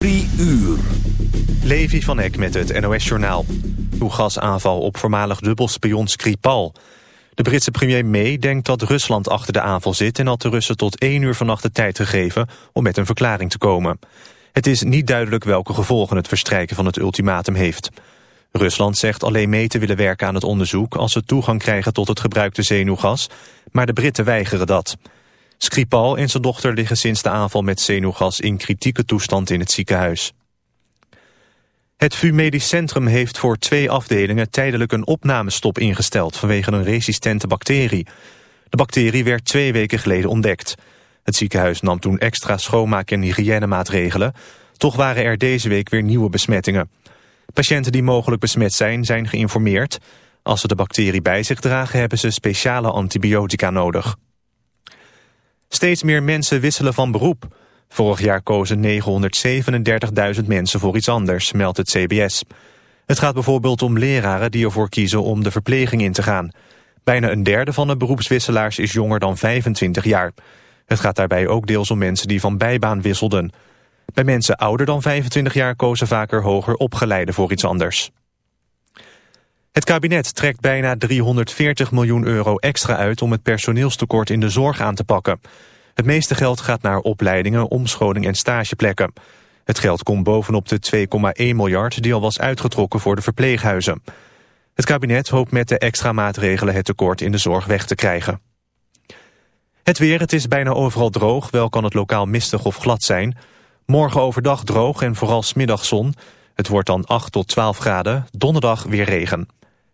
3 uur. Levi van Eck met het NOS-journaal. gasaanval op voormalig dubbelspion Skripal. De Britse premier May denkt dat Rusland achter de aanval zit... en had de Russen tot 1 uur vannacht de tijd gegeven om met een verklaring te komen. Het is niet duidelijk welke gevolgen het verstrijken van het ultimatum heeft. Rusland zegt alleen mee te willen werken aan het onderzoek... als ze toegang krijgen tot het gebruikte zenuwgas, maar de Britten weigeren dat... Skripal en zijn dochter liggen sinds de aanval met zenuwgas in kritieke toestand in het ziekenhuis. Het VU Medisch Centrum heeft voor twee afdelingen tijdelijk een opnamestop ingesteld vanwege een resistente bacterie. De bacterie werd twee weken geleden ontdekt. Het ziekenhuis nam toen extra schoonmaak- en hygiënemaatregelen. Toch waren er deze week weer nieuwe besmettingen. Patiënten die mogelijk besmet zijn, zijn geïnformeerd. Als ze de bacterie bij zich dragen, hebben ze speciale antibiotica nodig. Steeds meer mensen wisselen van beroep. Vorig jaar kozen 937.000 mensen voor iets anders, meldt het CBS. Het gaat bijvoorbeeld om leraren die ervoor kiezen om de verpleging in te gaan. Bijna een derde van de beroepswisselaars is jonger dan 25 jaar. Het gaat daarbij ook deels om mensen die van bijbaan wisselden. Bij mensen ouder dan 25 jaar kozen vaker hoger opgeleiden voor iets anders. Het kabinet trekt bijna 340 miljoen euro extra uit om het personeelstekort in de zorg aan te pakken. Het meeste geld gaat naar opleidingen, omscholing en stageplekken. Het geld komt bovenop de 2,1 miljard die al was uitgetrokken voor de verpleeghuizen. Het kabinet hoopt met de extra maatregelen het tekort in de zorg weg te krijgen. Het weer, het is bijna overal droog, wel kan het lokaal mistig of glad zijn. Morgen overdag droog en vooral smiddag zon. Het wordt dan 8 tot 12 graden, donderdag weer regen.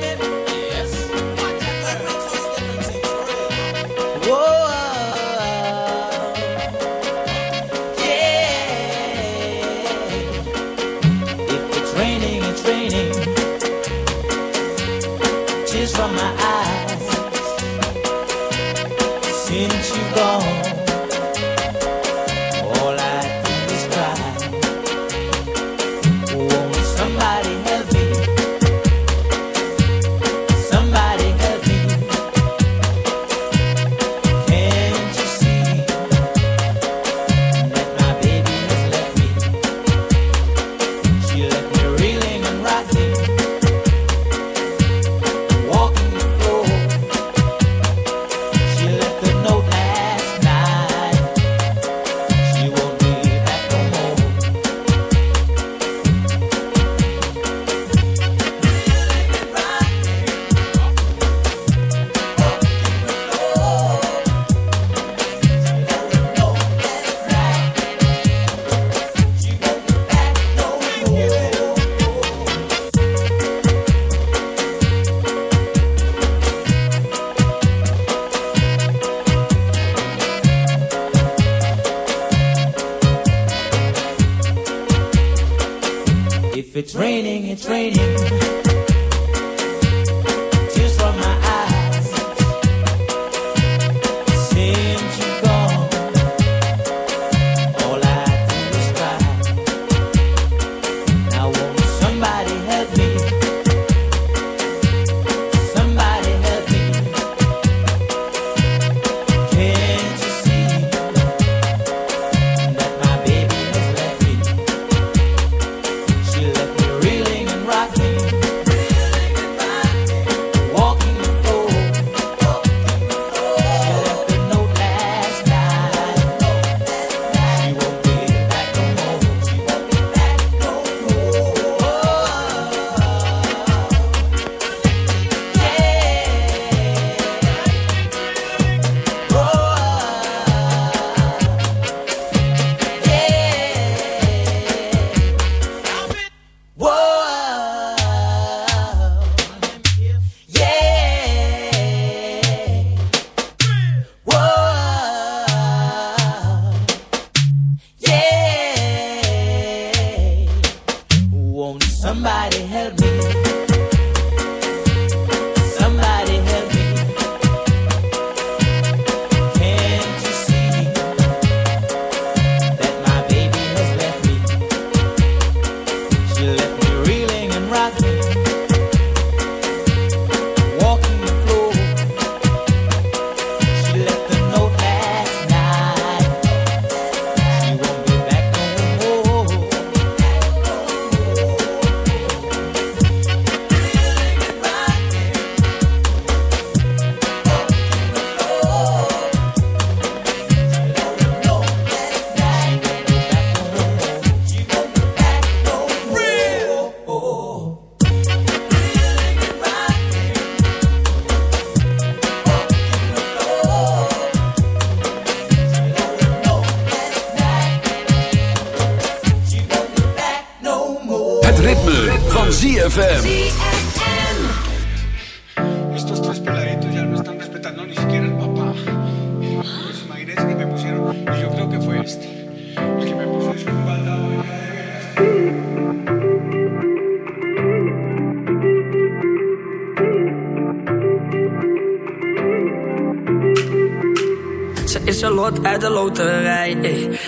baby. ZFM. Estos tres peladitos ya no están respetando ni siquiera el papá. Los maires que me pusieron, y yo creo que fue este, el que me puso su hoy. is een lot uit de loterij. Eh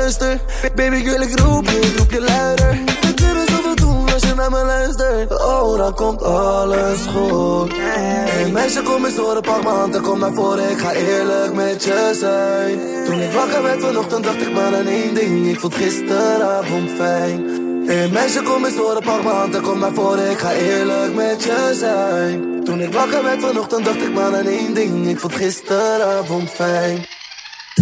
duister. Baby, ik roep je, roep je luider. Kunnen zoveel doen als je naar me luistert. Oh, dan komt alles goed. Hey meisje, kom eens horen, pak m'n hand en kom naar voren. Ik ga eerlijk met je zijn. Toen ik wakker werd vanochtend, dacht ik maar aan één ding. Ik vond gisteravond fijn. Hey meisje, kom eens horen, pak m'n hand en kom maar voor, ik ga eerlijk met je zijn. Toen ik wakker werd vanochtend, dacht ik maar aan één ding, ik vond gisteravond fijn.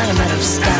not a matter of style.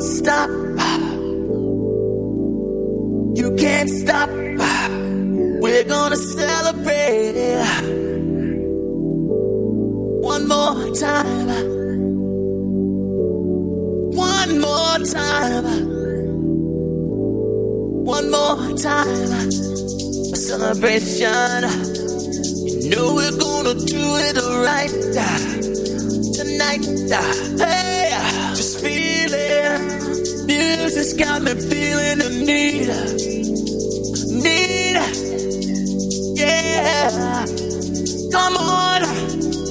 won't stop. You can't stop. We're gonna celebrate one more time. One more time. One more time. A celebration. You know we're gonna do it right tonight. Hey, just feel it music's got me feeling the need. Need. Yeah. Come on.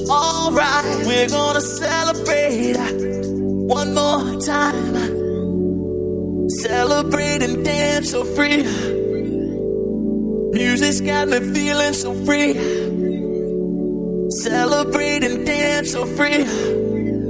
All right. We're gonna celebrate one more time. Celebrate and dance so free. Music's got me feeling so free. Celebrate and dance so free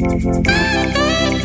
Música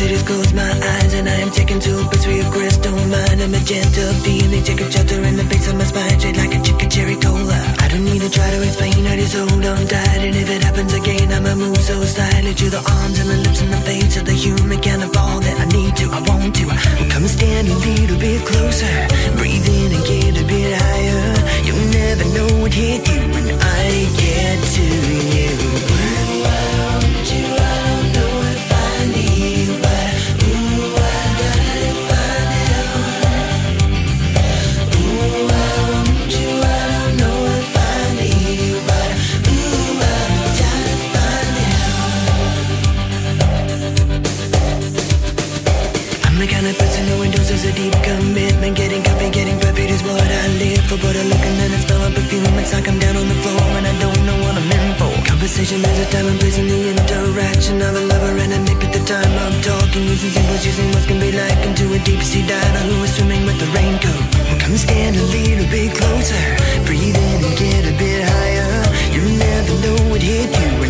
face, just close my eyes and I am taken to a place where crystal mind and magenta feeling take a shelter in the base of my spine, straight like a chicken cherry cola. I don't need to try to explain, I just hold on tight, and if it happens again, I'ma move so slightly to the arms and the lips and the face of the human kind of all that I need to, I want to. Come and stand a little bit closer, breathe in and get a bit higher. You'll never know what hit you when I get to you. Deep commitment. Getting coffee, getting perfect is what I live for. But I look and then I smell a perfume. It's like I'm down on the floor and I don't know what I'm in for. Conversation, there's a time and place in the interaction of a lover and a mate. At the time I'm talking, using symbols, using what can be like into a deep sea diver who is swimming with the raincoat. Come stand a little bit closer, breathe in and get a bit higher. You never know what hit you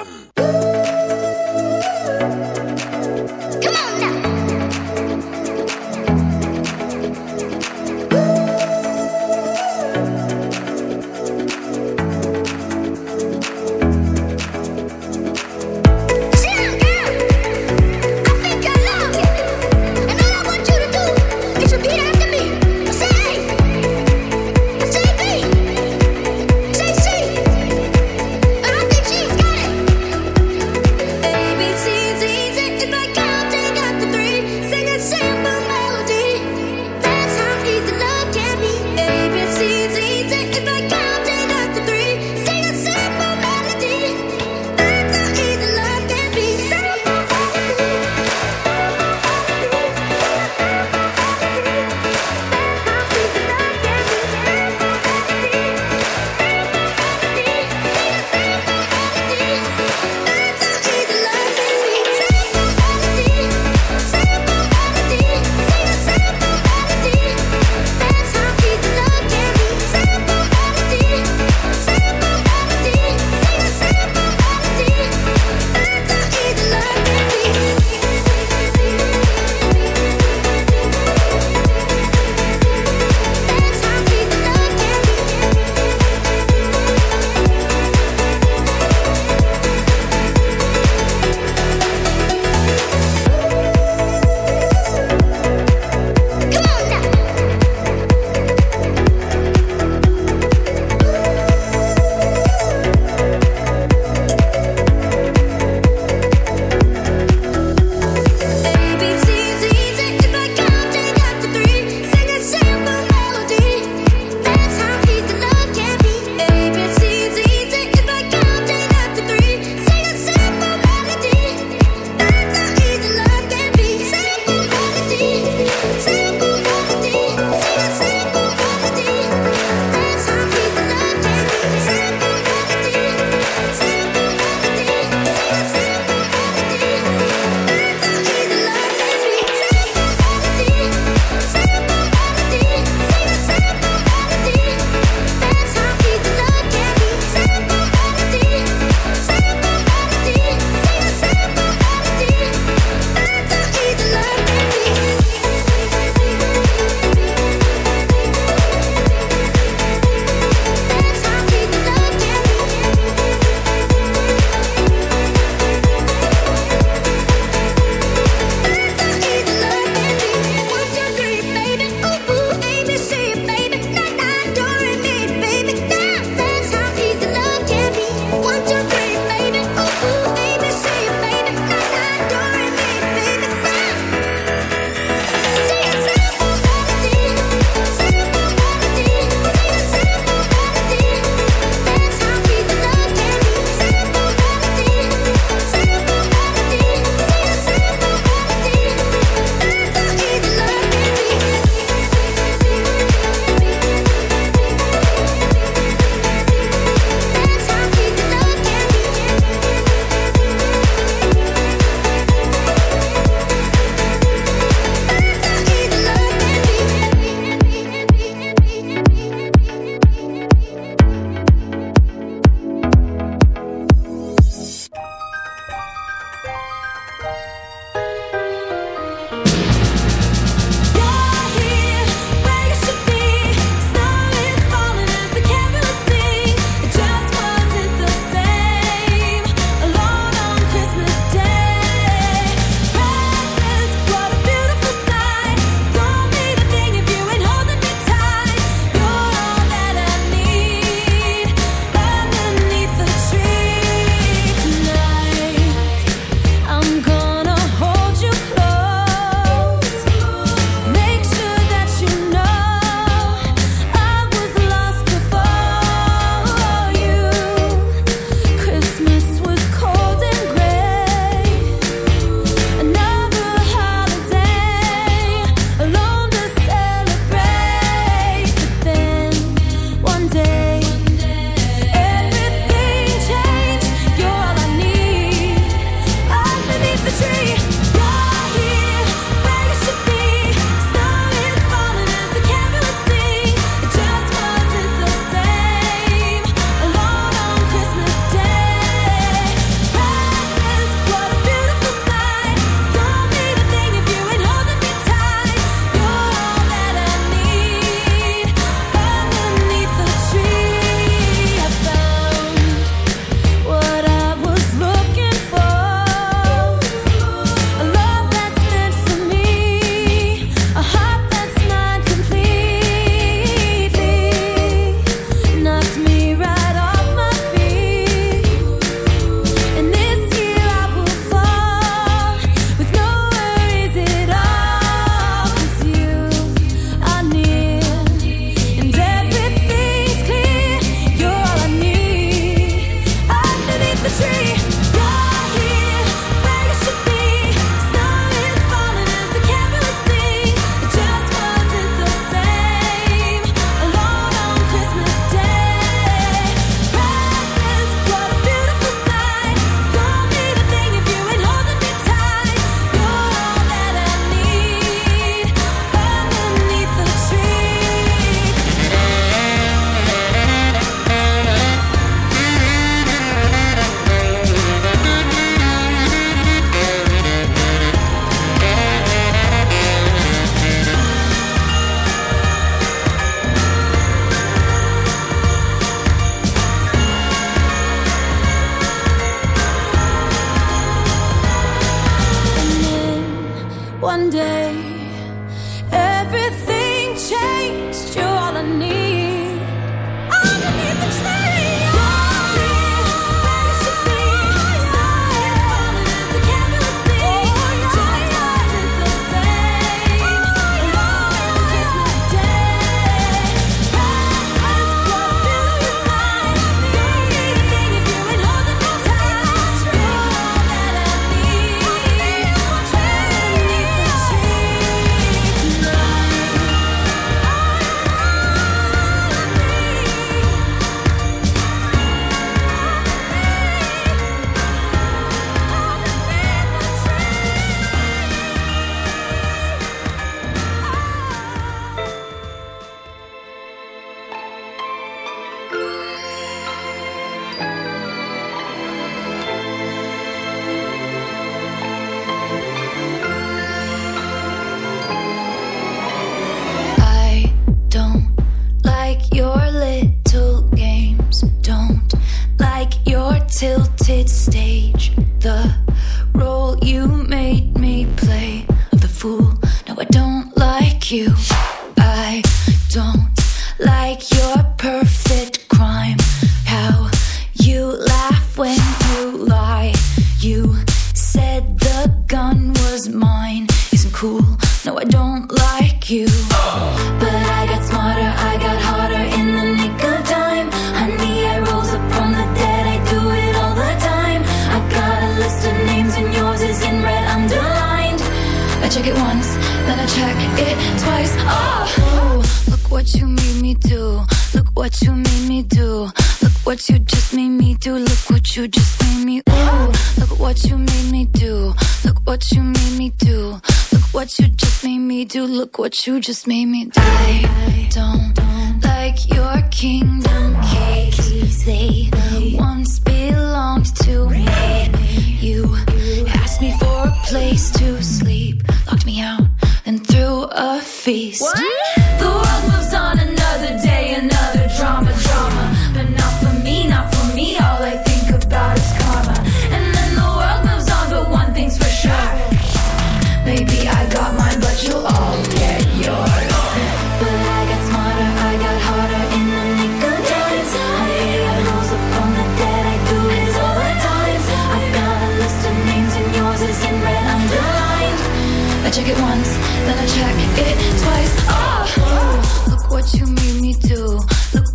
you just made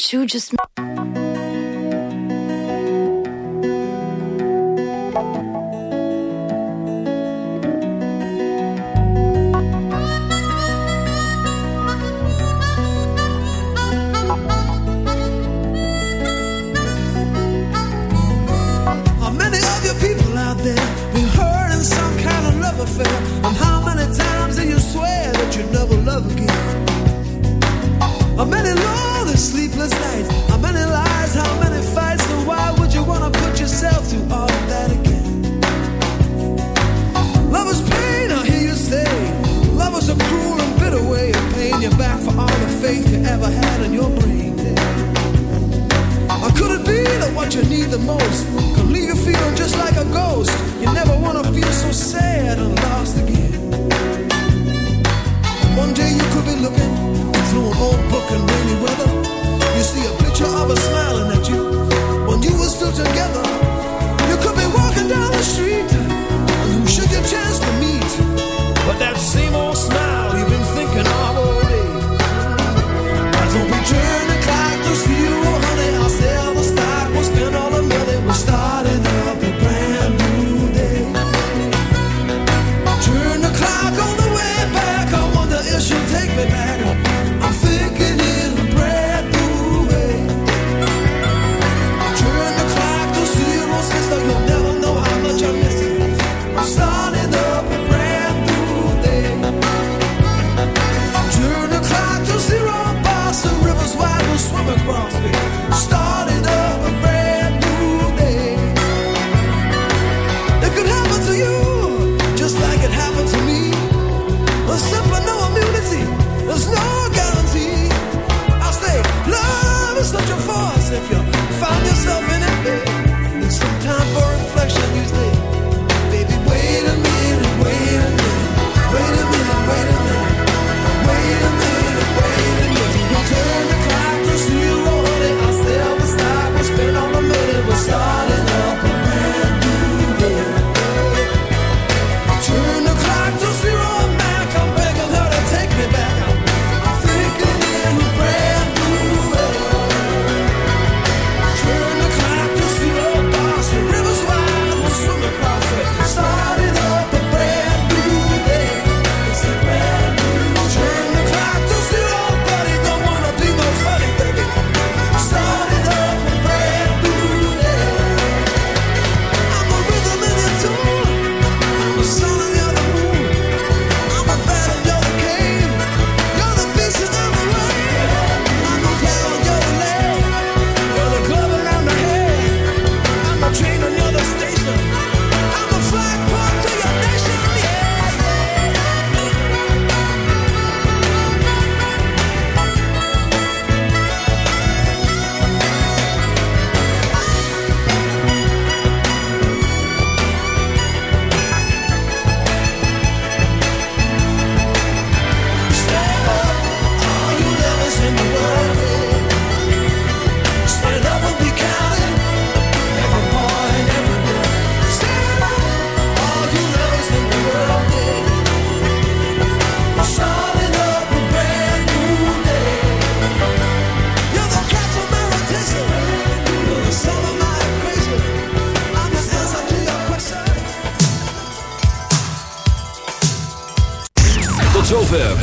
you just most. Can leave you feeling just like a ghost. You never wanna feel so sad and lost again. One day you could be looking through an old book in rainy weather. You see a picture of her smiling at you when you were still together. You could be walking down the street and who should you chance to meet? But that same old smile.